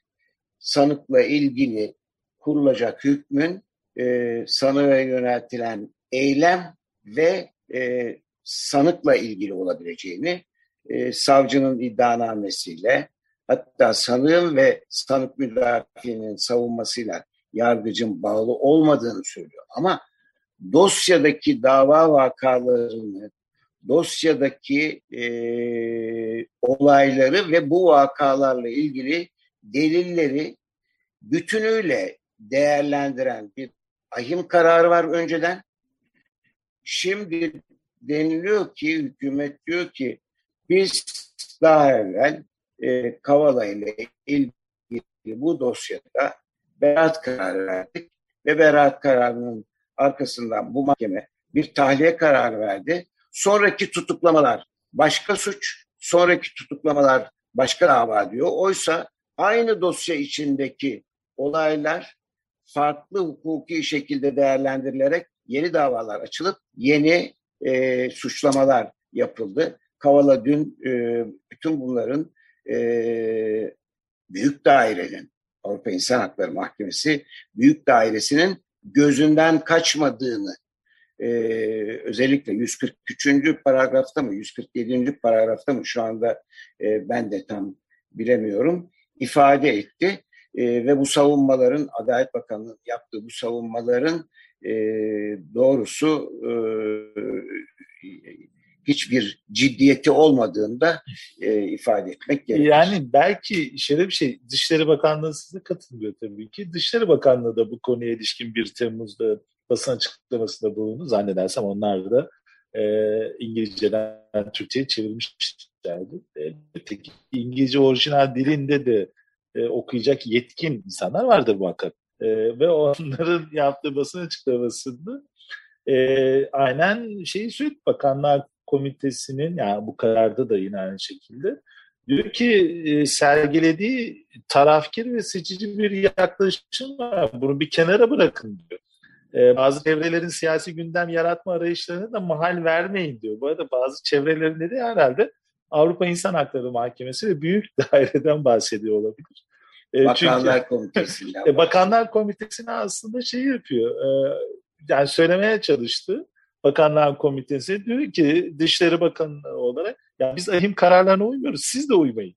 sanıkla ilgili kurulacak hükmün e, sanığa yöneltilen eylem ve e, sanıkla ilgili olabileceğini e, savcının iddianamesiyle hatta sanığın ve sanık müdafiinin savunmasıyla yargıcın bağlı olmadığını söylüyor. Ama dosyadaki dava vakalarını, dosyadaki e, olayları ve bu vakalarla ilgili delilleri bütünüyle değerlendiren bir ahim kararı var önceden. Şimdi deniliyor ki, hükümet diyor ki biz daha evvel e, Kavala ile ilgili bu dosyada beraat kararı verdik ve beraat kararının arkasından bu mahkeme bir tahliye kararı verdi. Sonraki tutuklamalar başka suç, sonraki tutuklamalar başka dava diyor. Oysa aynı dosya içindeki olaylar farklı hukuki şekilde değerlendirilerek yeni davalar açılıp yeni e, suçlamalar yapıldı. Kavala dün e, bütün bunların e, büyük dairenin Avrupa İnsan Hakları Mahkemesi büyük dairesinin gözünden kaçmadığını e, özellikle 143. paragrafta mı 147. paragrafta mı şu anda e, ben de tam bilemiyorum ifade etti e, ve bu savunmaların Adalet Bakanı'nın yaptığı bu savunmaların e, doğrusu e, hiçbir ciddiyeti olmadığında e, ifade etmek gerekir. Yani belki şöyle bir şey, Dışişleri Bakanlığı size katılmıyor tabii ki. Dışişleri Bakanlığı da bu konuya ilişkin 1 Temmuz'da basın açıklamasında bulundu. Zannedersem onlar da e, İngilizceden Türkçe'ye çevirmişlerdi. E, peki İngilizce orijinal dilinde de e, okuyacak yetkin insanlar vardır muhakkak. E, ve onların yaptığı basın açıklamasında e, aynen şeyi söyledi Bakanlar Komitesi'nin yani bu kararda da yine aynı şekilde diyor ki e, sergilediği tarafkir ve seçici bir yaklaşım var. Bunu bir kenara bırakın diyor. E, bazı çevrelerin siyasi gündem yaratma arayışlarına da mahal vermeyin diyor. Bu arada bazı çevrelerin de herhalde Avrupa İnsan Hakları Mahkemesi ve büyük daireden bahsediyor olabilir. E, Bakanlar çünkü, Komitesi'nden. Bakanlar Komitesi'ne aslında şey yapıyor. E, yani söylemeye çalıştı. Bakanlar Komitesi diyor ki Dışişleri Bakanı olarak ya biz ahim kararlarına uymuyoruz. Siz de uymayın.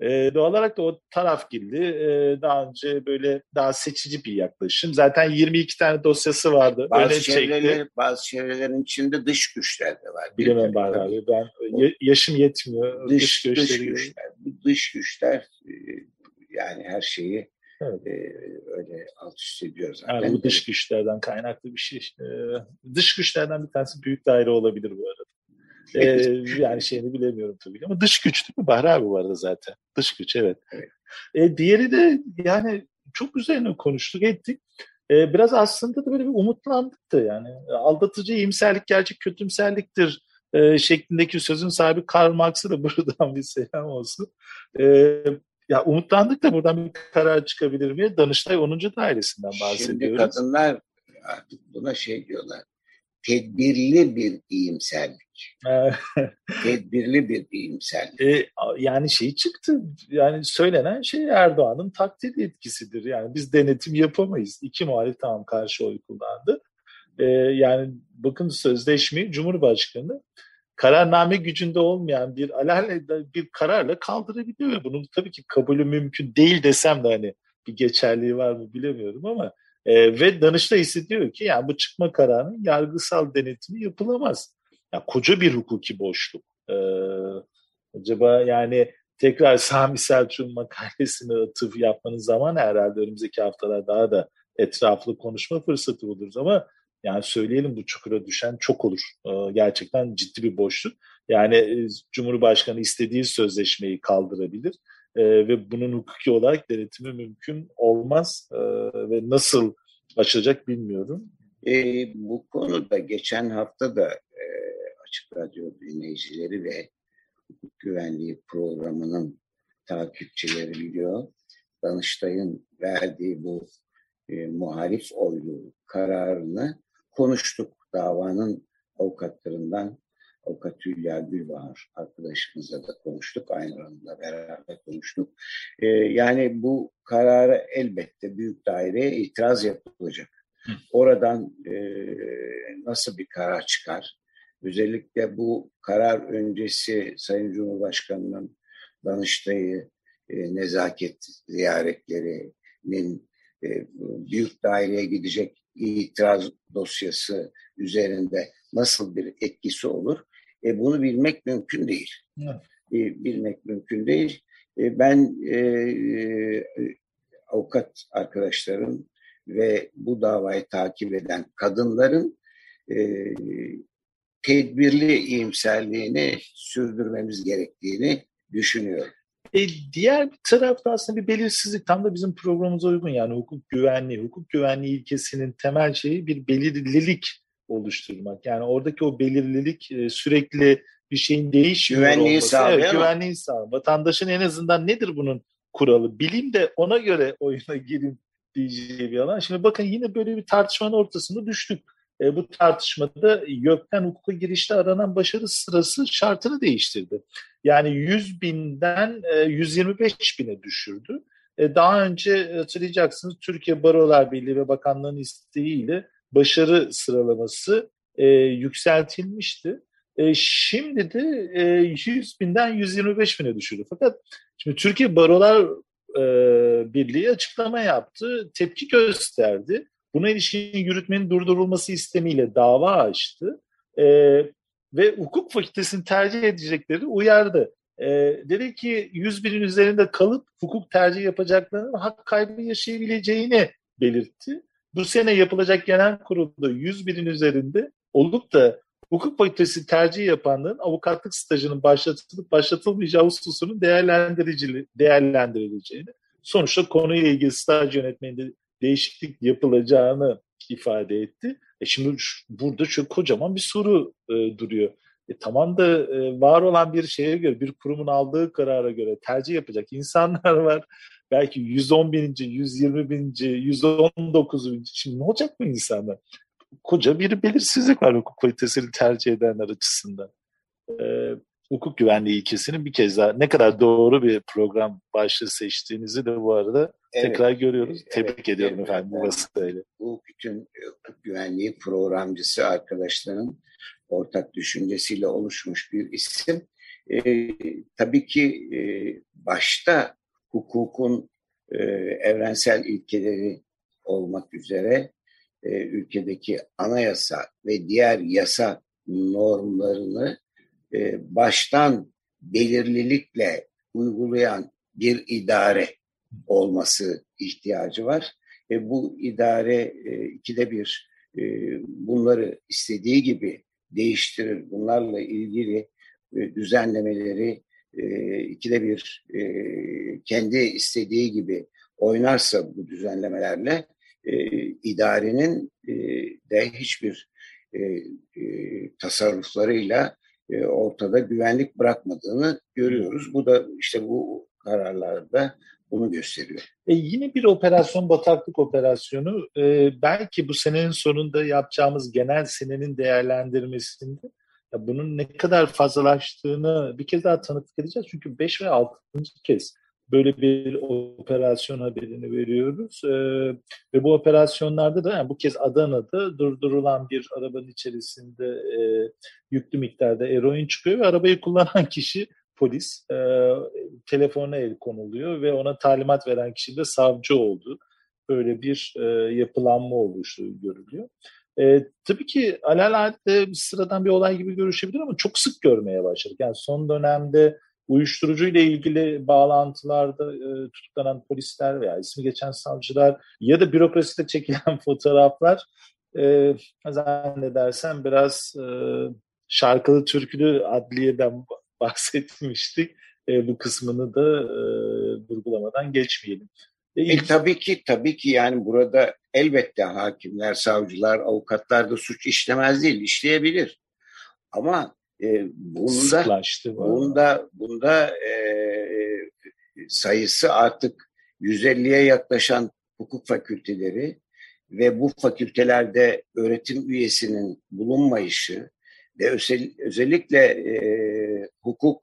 E, doğal olarak da o taraf girdi. E, daha önce böyle daha seçici bir yaklaşım. Zaten 22 tane dosyası vardı. Bazı, çevreler, bazı çevrelerin içinde dış güçler de var. Bilemem Bahar abi. Ben, yaşım yetmiyor. Dış, dış, dış güçler. Bu dış güçler e, yani her şeyi evet. öyle alt üst ediyor zaten. Yani bu dış güçlerden kaynaklı bir şey. E, dış güçlerden bir tanesi büyük daire olabilir bu arada. E, yani şeyini bilemiyorum tabii ama dış güç değil mi? Bahri abi bu arada zaten. Dış güç evet. evet. E, diğeri de yani çok üzerine konuştuk ettik. E, biraz aslında da böyle bir umutlandık da yani. Aldatıcı iyimserlik gerçek kötümserliktir e, şeklindeki sözün sahibi Karl Marx'a da buradan bir selam olsun. E, ya umutlandık da buradan bir karar çıkabilir mi? Danıştay 10. dairesinden bahsediyoruz. Şimdi kadınlar artık buna şey diyorlar. Tedbirli bir iyimserlik. Tedbirli bir iyimserlik. E, yani şey çıktı. Yani söylenen şey Erdoğan'ın takdir etkisidir. Yani biz denetim yapamayız. İki muhalif tamam karşı oy kullandı. E, yani bakın sözleşmeyi Cumhurbaşkanı kararname gücünde olmayan bir alelade bir kararla kaldırabiliyor ve bunun tabii ki kabulü mümkün değil desem de hani bir geçerliği var mı bilemiyorum ama e, ve Danıştay hissediyor ki yani bu çıkma kararının yargısal denetimi yapılamaz. Yani koca bir hukuki boşluk. E, acaba yani tekrar Sami Selçuk'un makalesine atıf yapmanın zamanı herhalde önümüzdeki haftalar daha da etraflı konuşma fırsatı buluruz ama yani söyleyelim bu çukura düşen çok olur. Ee, gerçekten ciddi bir boşluk. Yani e, Cumhurbaşkanı istediği sözleşmeyi kaldırabilir ee, ve bunun hukuki olarak denetimi mümkün olmaz ee, ve nasıl açılacak bilmiyorum. E, bu konuda geçen hafta da e, Açık Radyo dinleyicileri ve hukuk güvenliği programının takipçileri biliyor. Danıştay'ın verdiği bu e, muhalif oylu kararını konuştuk davanın avukatlarından avukat Hülya Gülbahar arkadaşımızla da konuştuk. Aynı anda beraber konuştuk. Ee, yani bu kararı elbette büyük daireye itiraz yapılacak. Oradan e, nasıl bir karar çıkar? Özellikle bu karar öncesi Sayın Cumhurbaşkanı'nın Danıştay'ı e, nezaket ziyaretlerinin e, büyük daireye gidecek itiraz dosyası üzerinde nasıl bir etkisi olur? E, bunu bilmek mümkün değil. Evet. E, bilmek mümkün değil. E, ben e, e, avukat arkadaşlarım ve bu davayı takip eden kadınların e, tedbirli iyimserliğini sürdürmemiz gerektiğini düşünüyorum. E, diğer bir tarafta aslında bir belirsizlik tam da bizim programımıza uygun yani hukuk güvenliği. Hukuk güvenliği ilkesinin temel şeyi bir belirlilik oluşturmak. Yani oradaki o belirlilik e, sürekli bir şeyin değişmiyor güvenliği olması. Sağlayan evet, güvenliği sağlayan. Vatandaşın en azından nedir bunun kuralı? Bileyim de ona göre oyuna girin diyeceği bir alan. Şimdi bakın yine böyle bir tartışmanın ortasında düştük. E, bu tartışmada YÖK'ten hukuka girişte aranan başarı sırası şartını değiştirdi. Yani 100 binden e, 125 bine düşürdü. E, daha önce hatırlayacaksınız Türkiye Barolar Birliği ve Bakanlığı'nın isteğiyle başarı sıralaması e, yükseltilmişti. E, şimdi de e, 100 binden 125 bine düşürdü. Fakat şimdi Türkiye Barolar e, Birliği açıklama yaptı, tepki gösterdi. Buna ilişkin yürütmenin durdurulması istemiyle dava açtı. E, ve hukuk fakültesini tercih edecekleri uyardı. E, dedi ki 100 binin üzerinde kalıp hukuk tercih yapacaklarının hak kaybı yaşayabileceğini belirtti. Bu sene yapılacak genel kurulda 100 binin üzerinde olup da hukuk fakültesi tercih yapanların avukatlık stajının başlatılıp başlatılmayacağı hususunun değerlendirileceğini, sonuçta konuyla ilgili staj yönetmeninde değişiklik yapılacağını ifade etti. E şimdi burada çok kocaman bir soru e, duruyor. E tamam da e, var olan bir şeye göre, bir kurumun aldığı karara göre tercih yapacak insanlar var. Belki 110 bininci, 120 bininci, 119 bininci. Şimdi ne olacak bu insanlar? Koca bir belirsizlik var hukuk fakültesini tercih edenler açısından. E, hukuk güvenliği ilkesinin bir kez daha ne kadar doğru bir program başlığı seçtiğinizi de bu arada evet. tekrar görüyoruz. Evet, Tebrik ediyorum evet, efendim bu vesileyle. Bu bütün hukuk güvenliği programcısı arkadaşların ortak düşüncesiyle oluşmuş bir isim. E, tabii ki e, başta hukukun e, evrensel ilkeleri olmak üzere e, ülkedeki anayasa ve diğer yasa normlarını e, baştan belirlilikle uygulayan bir idare olması ihtiyacı var. E, bu idare e, ikide bir e, bunları istediği gibi değiştirir. Bunlarla ilgili e, düzenlemeleri e, ikide bir e, kendi istediği gibi oynarsa bu düzenlemelerle e, idarenin e, de hiçbir e, e, tasarruflarıyla e, ortada güvenlik bırakmadığını görüyoruz. Bu da işte bu kararlarda bunu gösteriyor. E yine bir operasyon bataklık operasyonu. E, belki bu senenin sonunda yapacağımız genel senenin değerlendirmesinde ya bunun ne kadar fazlalaştığını bir kez daha tanıklık edeceğiz. Çünkü 5 ve 6. kez böyle bir operasyon haberini veriyoruz. Ee, ve bu operasyonlarda da yani bu kez Adana'da durdurulan bir arabanın içerisinde e, yüklü miktarda eroin çıkıyor ve arabayı kullanan kişi polis e, telefona el konuluyor ve ona talimat veren kişi de savcı oldu. Böyle bir e, yapılanma oluştuğu görülüyor. E, tabii ki alelade sıradan bir olay gibi görüşebilir ama çok sık görmeye başladık. Yani son dönemde uyuşturucu ile ilgili bağlantılarda e, tutuklanan polisler veya ismi geçen savcılar ya da bürokraside çekilen fotoğraflar e, zannedersem biraz e, şarkılı türkülü adliyeden bahsetmiştik. E, bu kısmını da e, vurgulamadan geçmeyelim. E, e, tabii ki tabii ki yani burada elbette hakimler, savcılar, avukatlar da suç işlemez değil, işleyebilir. Ama e, bunda bunda bunda e, sayısı artık 150'ye yaklaşan hukuk fakülteleri ve bu fakültelerde öğretim üyesinin bulunmayışı ve özel, özellikle e, hukuk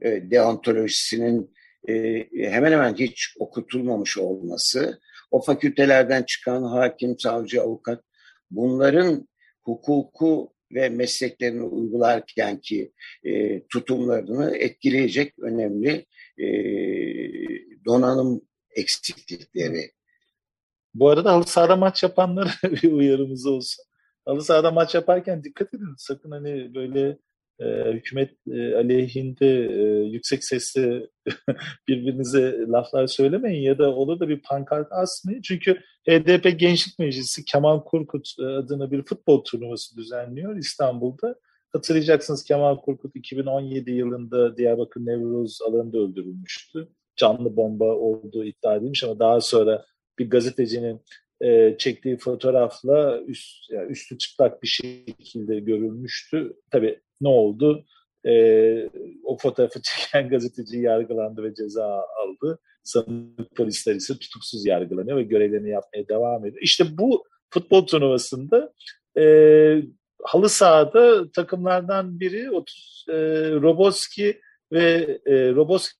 e, deontolojisinin e, hemen hemen hiç okutulmamış olması, o fakültelerden çıkan hakim, savcı, avukat bunların hukuku ve mesleklerini uygularken ki e, tutumlarını etkileyecek önemli e, donanım eksiklikleri. Bu arada halı sahada maç yapanlara bir uyarımız olsun. Halı sahada maç yaparken dikkat edin. Sakın hani böyle e, hükümet e, aleyhinde e, yüksek sesle birbirinize laflar söylemeyin ya da olur da bir pankart asmayın. Çünkü HDP Gençlik Meclisi Kemal Korkut e, adına bir futbol turnuvası düzenliyor İstanbul'da. Hatırlayacaksınız Kemal Korkut 2017 yılında Diyarbakır Nevruz alanında öldürülmüştü. Canlı bomba olduğu iddia edilmiş ama daha sonra bir gazetecinin e, çektiği fotoğrafla üst, yani üstü çıplak bir şekilde görülmüştü. Tabii ne oldu? E, o fotoğrafı çeken gazeteci yargılandı ve ceza aldı. Sanık polisler ise tutuksuz yargılanıyor ve görevlerini yapmaya devam ediyor. İşte bu futbol turnuvasında e, halı sahada takımlardan biri 30, e, Roboski ve e, Roboski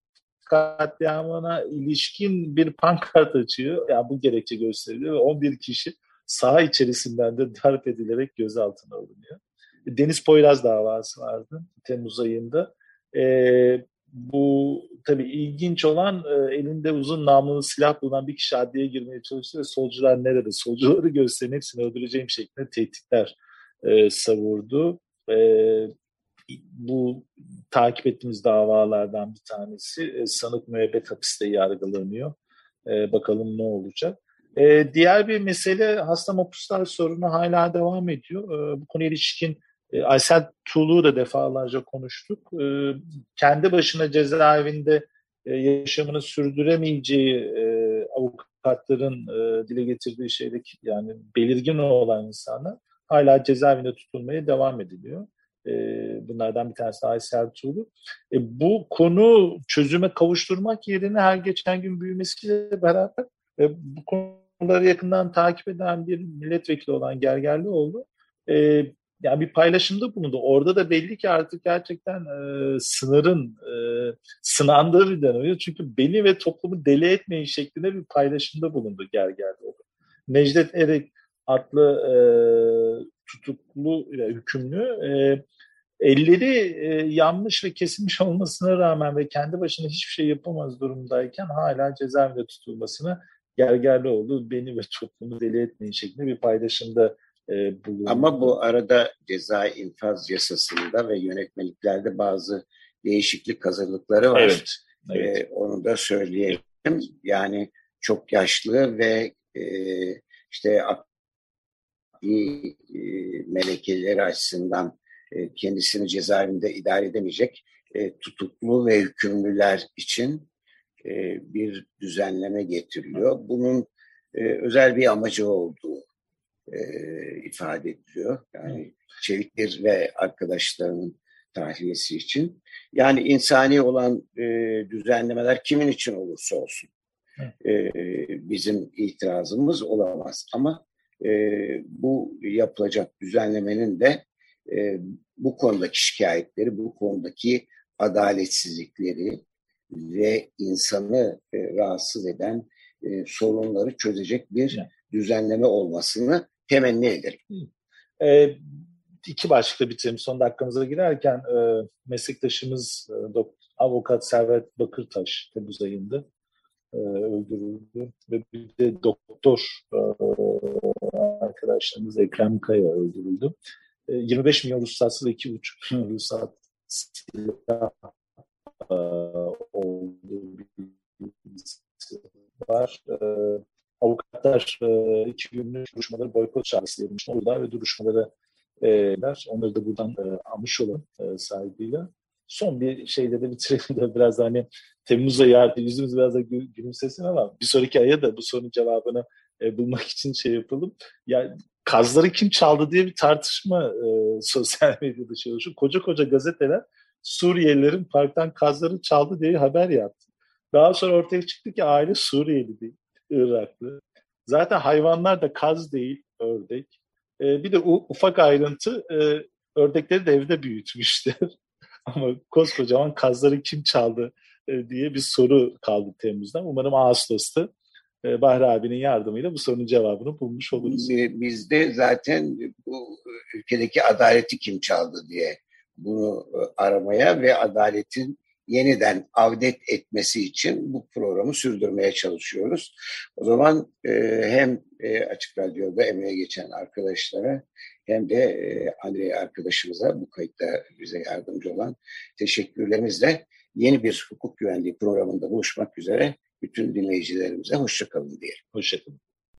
katliamına ilişkin bir pankart açıyor. Yani bu gerekçe gösteriliyor ve 11 kişi saha içerisinden de darp edilerek gözaltına alınıyor. Deniz Poyraz davası vardı Temmuz ayında. E, bu tabii ilginç olan e, elinde uzun namlulu silah bulunan bir kişi adliye girmeye çalıştı ve solcular nerede? Solcuları gösterin hepsini öldüreceğim şeklinde tehditler e, savurdu. E, bu takip ettiğimiz davalardan bir tanesi. E, sanık müebbet hapiste yargılanıyor. E, bakalım ne olacak. E, diğer bir mesele hasta mapuslar sorunu hala devam ediyor. E, bu konuya ilişkin e, Aysel Tuğlu'yu da defalarca konuştuk. E, kendi başına cezaevinde e, yaşamını sürdüremeyeceği avukatların dile getirdiği şeydeki yani belirgin olan insanlar hala cezaevinde tutulmaya devam ediliyor. Bunlardan bir tanesi Aysel Tuğlu. Bu konu çözüme kavuşturmak yerine her geçen gün büyümesiyle beraber bu konuları yakından takip eden bir milletvekili olan Gergerlioğlu e, yani bir paylaşımda bulundu. Orada da belli ki artık gerçekten e, sınırın e, sınandığı bir dönem. Çünkü beni ve toplumu deli etmeyin şeklinde bir paylaşımda bulundu Gergerlioğlu. Necdet Erek adlı e, tutuklu, yani hükümlü e, elleri e, yanmış ve kesilmiş olmasına rağmen ve kendi başına hiçbir şey yapamaz durumdayken hala cezaevinde tutulmasına Gergerlioğlu beni ve toplumu deli etmeyin şeklinde bir paylaşımda e, bulundu. Ama bu arada ceza infaz yasasında ve yönetmeliklerde bazı değişiklik hazırlıkları var. Evet. evet. E, onu da söyleyelim. yani çok yaşlı ve e, işte akli e, melekeleri açısından e, kendisini cezaevinde idare edemeyecek e, tutuklu ve hükümlüler için e, bir düzenleme getiriliyor. Bunun e, özel bir amacı olduğu e, ifade ediliyor. Yani Çeviktir ve arkadaşlarının tahliyesi için. Yani insani olan e, düzenlemeler kimin için olursa olsun e, bizim itirazımız olamaz. Ama e, bu yapılacak düzenlemenin de e, bu konudaki şikayetleri, bu konudaki adaletsizlikleri ve insanı e, rahatsız eden e, sorunları çözecek bir düzenleme olmasını temenni ederim. E, iki başlıkla bitirelim. Son dakikamıza girerken e, meslektaşımız e, avukat Servet Bakırtaş Temmuz ayında e, öldürüldü ve bir de doktor e, arkadaşlarımız Ekrem Kaya öldürüldü. E, 25 milyon ruhsatsız ve 2,5 milyon ruhsat silah e, olduğu var. E, avukatlar e, iki günlük duruşmaları boykot çağrısı verilmiş. Orada ve duruşmaları e, onları da buradan e, almış olan e, sahibiyle. Son bir şeyle de bitirelim de biraz da hani Temmuz ayı artık yüzümüz biraz da gülümsesin ama bir sonraki aya da bu sorunun cevabını e, bulmak için şey yapalım. Yani kazları kim çaldı diye bir tartışma e, sosyal medyada çalışıyor. Koca koca gazeteler Suriyelilerin parktan kazları çaldı diye haber yaptı. Daha sonra ortaya çıktı ki aile Suriyeli değil, Iraklı. Zaten hayvanlar da kaz değil, ördek. E, bir de ufak ayrıntı, e, ördekleri de evde büyütmüşler. Ama koskocaman kazları kim çaldı e, diye bir soru kaldı Temmuz'dan. Umarım Ağustos'ta e, Bahri abinin yardımıyla bu sorunun cevabını bulmuş oluruz. Biz de zaten bu ülkedeki adaleti kim çaldı diye bunu e, aramaya ve adaletin yeniden avdet etmesi için bu programı sürdürmeye çalışıyoruz. O zaman e, hem e, Açık Radyo'da emeğe geçen arkadaşlara hem de e, Andrei arkadaşımıza bu kayıtta bize yardımcı olan teşekkürlerimizle yeni bir hukuk güvenliği programında buluşmak üzere bütün dinleyicilerimize hoşçakalın diyelim. Hoşçakalın.